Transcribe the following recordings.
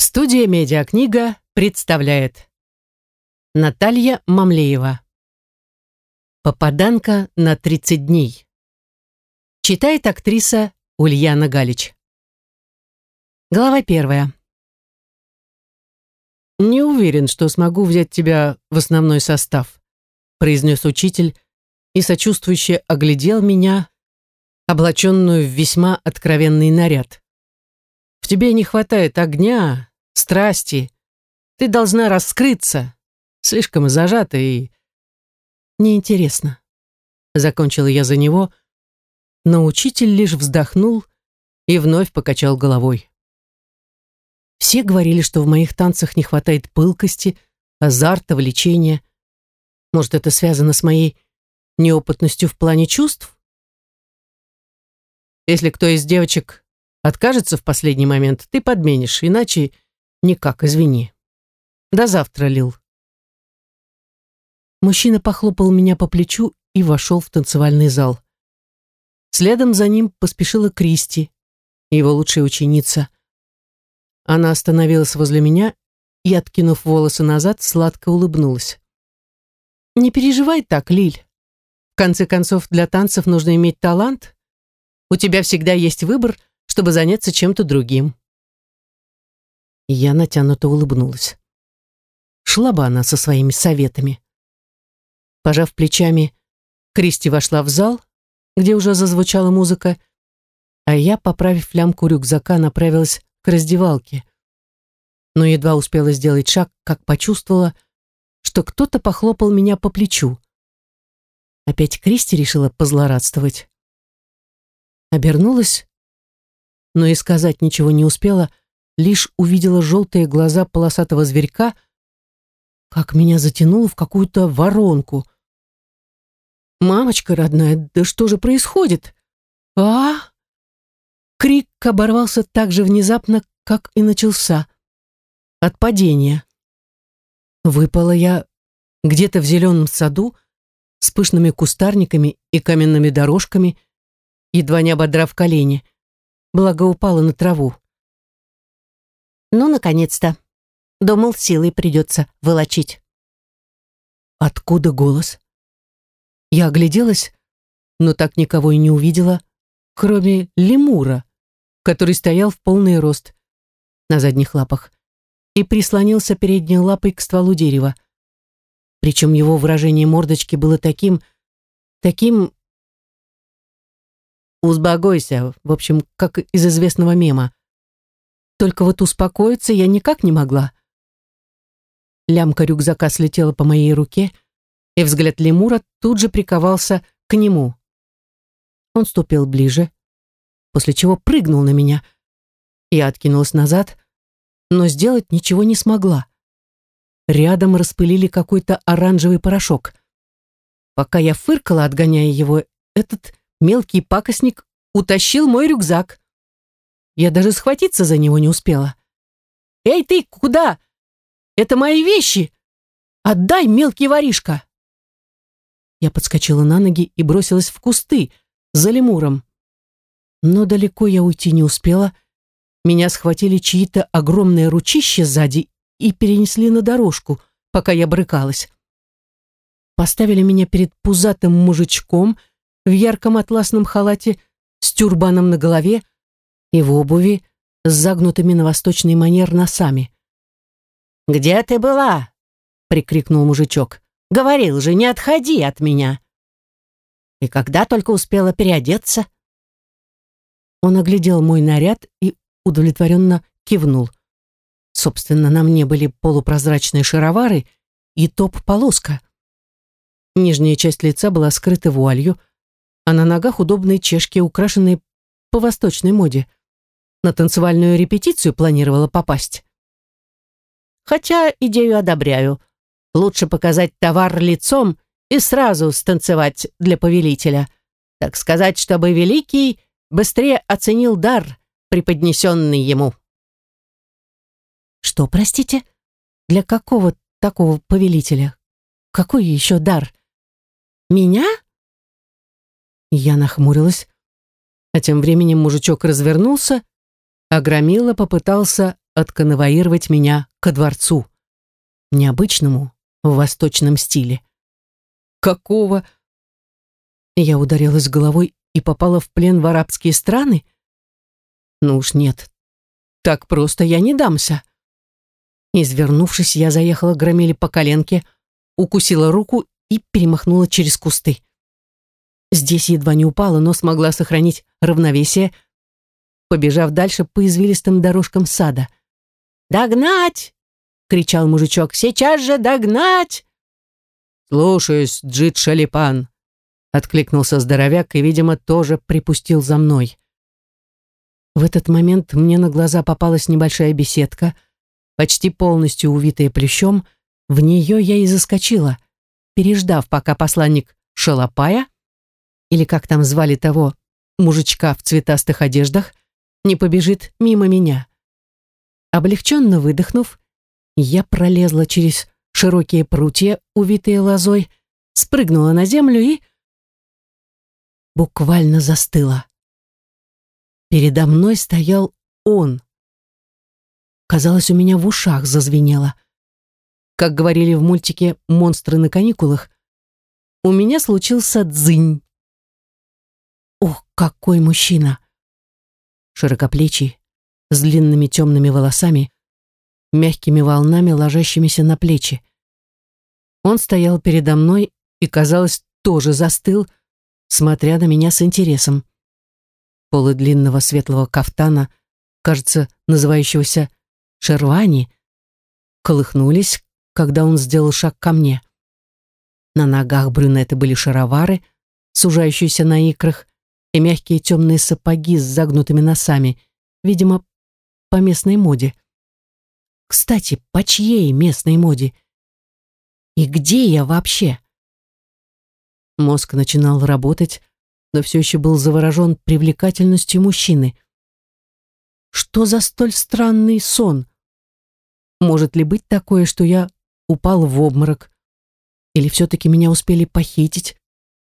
Студия «Медиакнига» представляет. Наталья Мамлеева. Попаданка на 30 дней. Читает актриса Ульяна Галич. Глава первая. «Не уверен, что смогу взять тебя в основной состав», произнес учитель и сочувствующе оглядел меня, облаченную в весьма откровенный наряд. «В тебе не хватает огня, страсти. Ты должна раскрыться. Слишком зажата и... Неинтересно. Закончила я за него, но учитель лишь вздохнул и вновь покачал головой. Все говорили, что в моих танцах не хватает пылкости, азарта, влечения. Может, это связано с моей неопытностью в плане чувств? Если кто из девочек откажется в последний момент, ты подменишь, иначе Никак, извини. До завтра, Лил. Мужчина похлопал меня по плечу и вошел в танцевальный зал. Следом за ним поспешила Кристи, его лучшая ученица. Она остановилась возле меня и, откинув волосы назад, сладко улыбнулась. «Не переживай так, Лиль. В конце концов, для танцев нужно иметь талант. У тебя всегда есть выбор, чтобы заняться чем-то другим. Я натянуто улыбнулась. Шла бы она со своими советами. Пожав плечами, Кристи вошла в зал, где уже зазвучала музыка, а я, поправив лямку рюкзака, направилась к раздевалке. Но едва успела сделать шаг, как почувствовала, что кто-то похлопал меня по плечу. Опять Кристи решила позлорадствовать. Обернулась, но и сказать ничего не успела, лишь увидела желтые глаза полосатого зверька, как меня затянуло в какую-то воронку. «Мамочка родная, да что же происходит? а Крик оборвался так же внезапно, как и начался. От падения. Выпала я где-то в зеленом саду с пышными кустарниками и каменными дорожками, едва не ободрав колени, благо упала на траву. Ну, наконец-то. Думал, силой придется волочить. Откуда голос? Я огляделась, но так никого и не увидела, кроме лемура, который стоял в полный рост на задних лапах и прислонился передней лапой к стволу дерева. Причем его выражение мордочки было таким, таким... Узбогойся, в общем, как из известного мема. Только вот успокоиться я никак не могла. Лямка рюкзака слетела по моей руке, и взгляд лемура тут же приковался к нему. Он ступил ближе, после чего прыгнул на меня. Я откинулась назад, но сделать ничего не смогла. Рядом распылили какой-то оранжевый порошок. Пока я фыркала, отгоняя его, этот мелкий пакостник утащил мой рюкзак. Я даже схватиться за него не успела. «Эй, ты, куда? Это мои вещи! Отдай, мелкий воришка!» Я подскочила на ноги и бросилась в кусты за лемуром. Но далеко я уйти не успела. Меня схватили чьи-то огромные ручища сзади и перенесли на дорожку, пока я брыкалась. Поставили меня перед пузатым мужичком в ярком атласном халате с тюрбаном на голове, и в обуви с загнутыми на восточный манер носами. «Где ты была?» — прикрикнул мужичок. «Говорил же, не отходи от меня!» «И когда только успела переодеться?» Он оглядел мой наряд и удовлетворенно кивнул. Собственно, на мне были полупрозрачные шаровары и топ-полоска. Нижняя часть лица была скрыта вуалью, а на ногах удобные чешки, украшенные по восточной моде на танцевальную репетицию планировала попасть. Хотя идею одобряю. Лучше показать товар лицом и сразу станцевать для повелителя. Так сказать, чтобы великий быстрее оценил дар, преподнесенный ему. Что, простите? Для какого такого повелителя? Какой еще дар? Меня? Я нахмурилась, а тем временем мужичок развернулся а Громила попытался отконвоировать меня ко дворцу. Необычному, в восточном стиле. Какого? Я ударилась головой и попала в плен в арабские страны? Ну уж нет, так просто я не дамся. Извернувшись, я заехала громили по коленке, укусила руку и перемахнула через кусты. Здесь едва не упала, но смогла сохранить равновесие, побежав дальше по извилистым дорожкам сада. «Догнать!» — кричал мужичок. «Сейчас же догнать!» «Слушаюсь, Джит Шалипан!» — откликнулся здоровяк и, видимо, тоже припустил за мной. В этот момент мне на глаза попалась небольшая беседка, почти полностью увитая плющом. В нее я и заскочила, переждав, пока посланник Шалопая, или как там звали того, мужичка в цветастых одеждах, не побежит мимо меня. Облегченно выдохнув, я пролезла через широкие прутья, увитые лозой, спрыгнула на землю и буквально застыла. Передо мной стоял он. Казалось, у меня в ушах зазвенело. Как говорили в мультике «Монстры на каникулах», у меня случился дзынь. Ох, какой мужчина! Широкоплечий, с длинными темными волосами, мягкими волнами, ложащимися на плечи. Он стоял передо мной и, казалось, тоже застыл, смотря на меня с интересом. Полы длинного светлого кафтана, кажется, называющегося шервани, колыхнулись, когда он сделал шаг ко мне. На ногах брюнета были шаровары, сужающиеся на икрах, и мягкие темные сапоги с загнутыми носами, видимо, по местной моде. Кстати, по чьей местной моде? И где я вообще? Мозг начинал работать, но все еще был заворожен привлекательностью мужчины. Что за столь странный сон? Может ли быть такое, что я упал в обморок? Или все-таки меня успели похитить,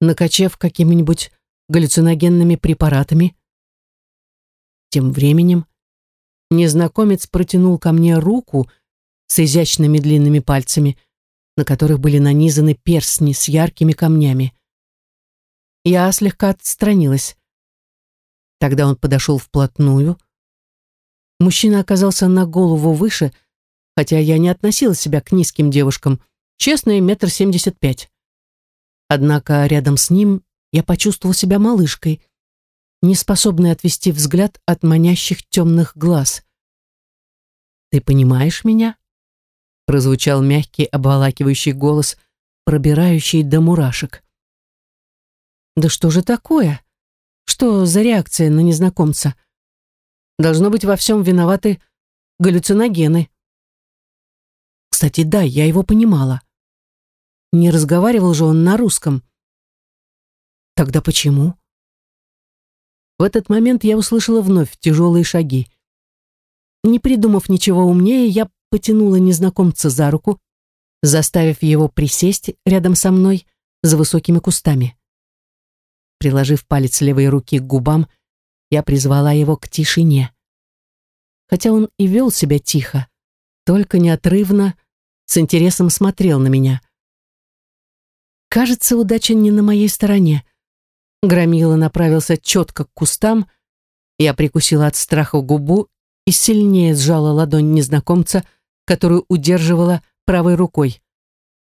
накачав какими-нибудь галлюциногенными препаратами? Тем временем незнакомец протянул ко мне руку с изящными длинными пальцами, на которых были нанизаны перстни с яркими камнями. Я слегка отстранилась. Тогда он подошел вплотную. Мужчина оказался на голову выше, хотя я не относила себя к низким девушкам, честная метр семьдесят пять. Однако рядом с ним я почувствовала себя малышкой, не способной отвести взгляд от манящих темных глаз. «Ты понимаешь меня?» прозвучал мягкий обволакивающий голос, пробирающий до мурашек. «Да что же такое? Что за реакция на незнакомца? Должно быть, во всем виноваты галлюциногены». Кстати, да, я его понимала. Не разговаривал же он на русском. Тогда почему? В этот момент я услышала вновь тяжелые шаги. Не придумав ничего умнее, я потянула незнакомца за руку, заставив его присесть рядом со мной за высокими кустами. Приложив палец левой руки к губам, я призвала его к тишине. Хотя он и вел себя тихо, только неотрывно, с интересом смотрел на меня. Кажется, удача не на моей стороне. Громила направился четко к кустам, я прикусила от страха губу и сильнее сжала ладонь незнакомца, которую удерживала правой рукой.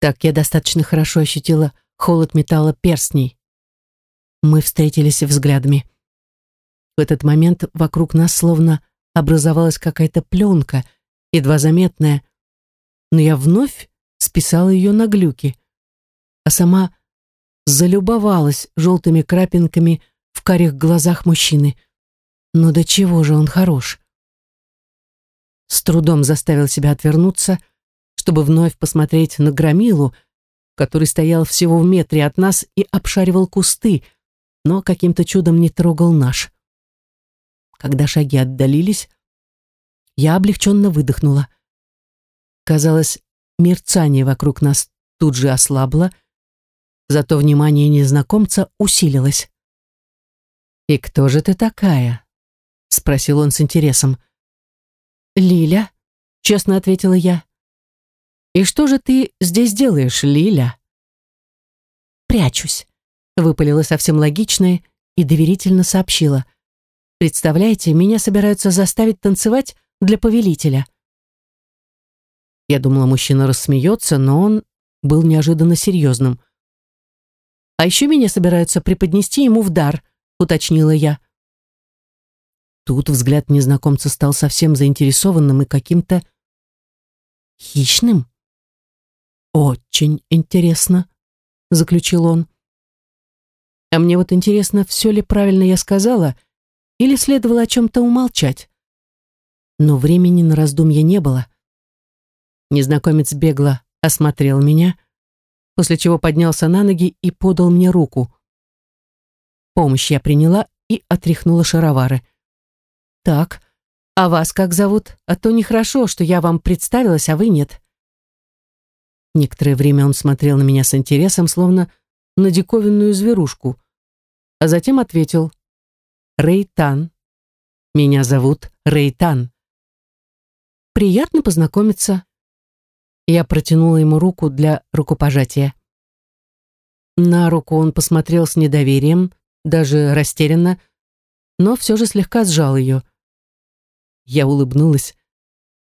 Так я достаточно хорошо ощутила холод металла перстней. Мы встретились взглядами. В этот момент вокруг нас словно образовалась какая-то пленка, едва заметная, но я вновь списала ее на глюки, а сама залюбовалась желтыми крапинками в карих глазах мужчины. Но до чего же он хорош? С трудом заставил себя отвернуться, чтобы вновь посмотреть на громилу, который стоял всего в метре от нас и обшаривал кусты, но каким-то чудом не трогал наш. Когда шаги отдалились, я облегченно выдохнула. Казалось, мерцание вокруг нас тут же ослабло, Зато внимание незнакомца усилилось. «И кто же ты такая?» — спросил он с интересом. Лиля», — честно ответила я. «И что же ты здесь делаешь, Лиля?» «Прячусь», — выпалила совсем логичное и доверительно сообщила. «Представляете, меня собираются заставить танцевать для повелителя». Я думала, мужчина рассмеется, но он был неожиданно серьезным. «А еще меня собираются преподнести ему в дар», — уточнила я. Тут взгляд незнакомца стал совсем заинтересованным и каким-то хищным. «Очень интересно», — заключил он. «А мне вот интересно, все ли правильно я сказала, или следовало о чем-то умолчать?» Но времени на раздумья не было. Незнакомец бегло осмотрел меня, после чего поднялся на ноги и подал мне руку. Помощь я приняла и отряхнула шаровары. «Так, а вас как зовут? А то нехорошо, что я вам представилась, а вы нет». Некоторое время он смотрел на меня с интересом, словно на диковинную зверушку, а затем ответил «Рейтан. Меня зовут Рейтан». «Приятно познакомиться», я протянула ему руку для рукопожатия. На руку он посмотрел с недоверием, даже растерянно, но все же слегка сжал ее. Я улыбнулась,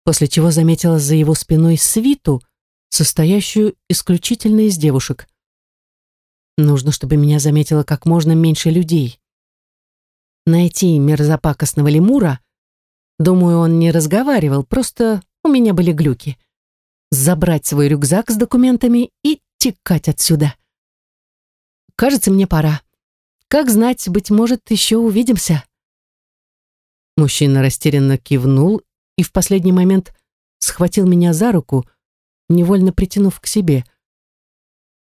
после чего заметила за его спиной свиту, состоящую исключительно из девушек. Нужно, чтобы меня заметило как можно меньше людей. Найти мерзопакостного лемура, думаю, он не разговаривал, просто у меня были глюки забрать свой рюкзак с документами и текать отсюда. Кажется, мне пора. Как знать, быть может, еще увидимся. Мужчина растерянно кивнул и в последний момент схватил меня за руку, невольно притянув к себе.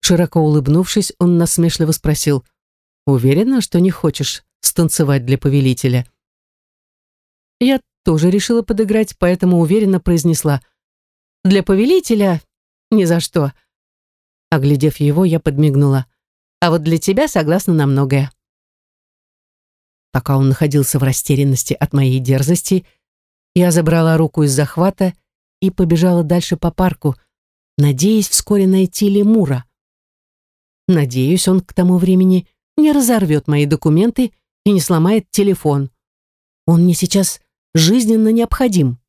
Широко улыбнувшись, он насмешливо спросил, «Уверена, что не хочешь станцевать для повелителя?» Я тоже решила подыграть, поэтому уверенно произнесла, для повелителя ни за что. Оглядев его, я подмигнула. А вот для тебя согласна на многое. Пока он находился в растерянности от моей дерзости, я забрала руку из захвата и побежала дальше по парку, надеясь вскоре найти лемура. Надеюсь, он к тому времени не разорвет мои документы и не сломает телефон. Он мне сейчас жизненно необходим.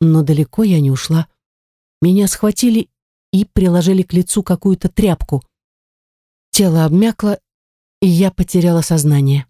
Но далеко я не ушла. Меня схватили и приложили к лицу какую-то тряпку. Тело обмякло, и я потеряла сознание.